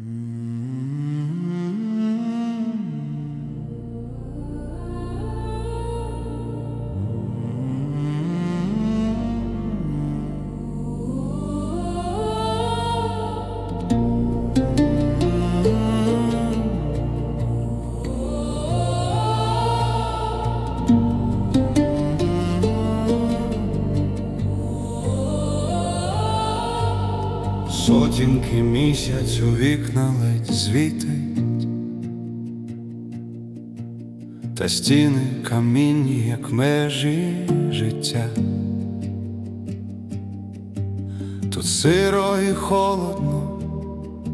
Mm. Сотінки місяць у вікна ледь звітить, та стіни камінні, як межі життя. Тут сиро і холодно,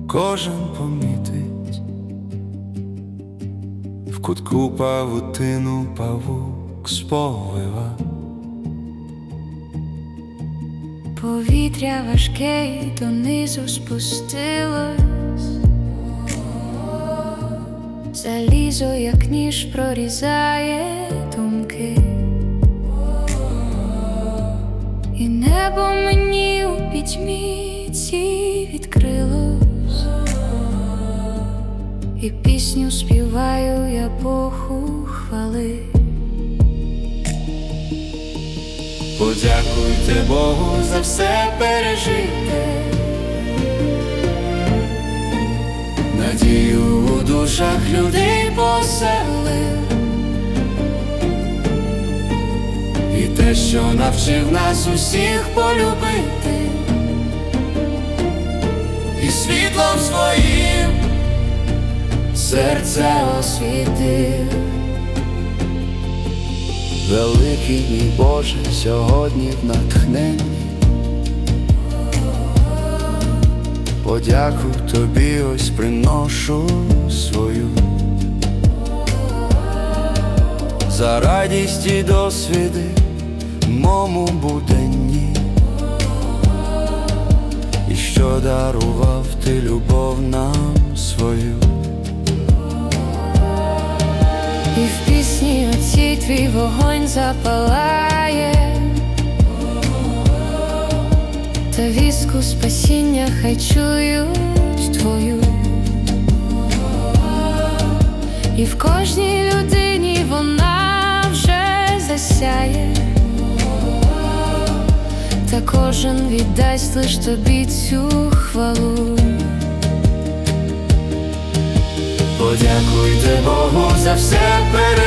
кожен помітить, в кутку павутину павук сповива. Повітря важке і донизу спустилось, залізо, як ніж прорізає думки, і небо мені у пітьмі цій відкрилось, і пісню співаю Подякуйте Богу за все пережите, надію у душах людей поселив, і те, що навчив нас усіх полюбити, і світлом своїм серце освітив. Великий мій Боже, сьогодні в натхненні. Подяку тобі ось приношу свою. За радість і досвіди в мому буденні. І що дарував ти любов нам твій вогонь запалає, та віску спасіння хай чують твою, і в кожній людині вона вже засяє, та кожен віддасть лиш тобі цю хвалу. Подякуйте Богу за все пережите,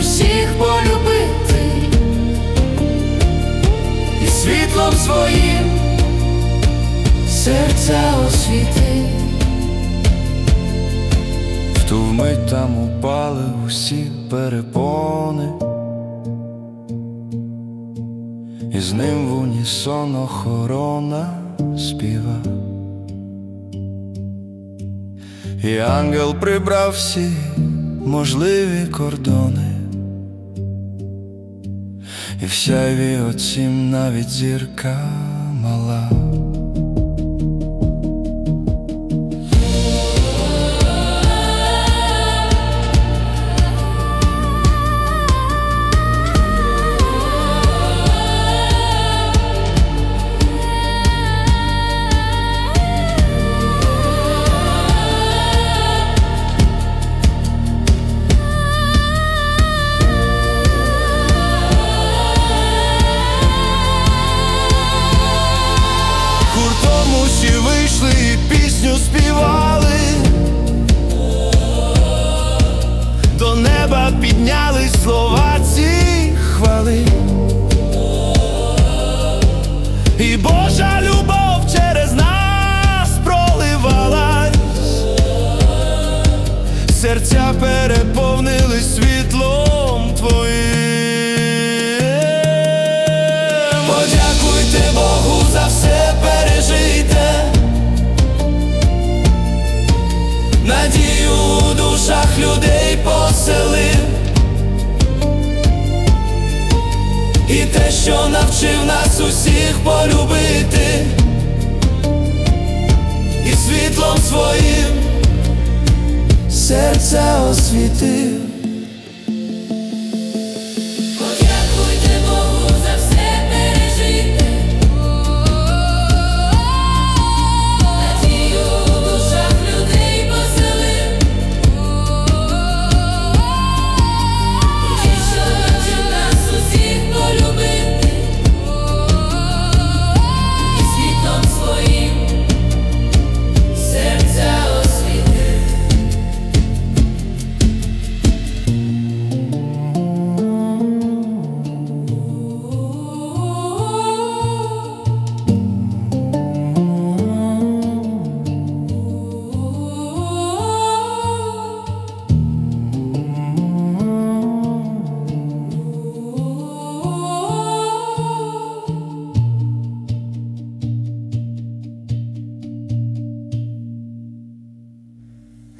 усіх полюбити, і світлом своїм серця освіти. В ту вмить там упали усі перепони, і з ним в унісон охорона співа. І ангел прибрав всі можливі кордони, і в сяйві оцім навіть зірка мала. Серця переповнили світлом твоїм. Подякуйте Богу за все пережите, надію у душах людей поселив, і те, що навчив нас усіх полюбити,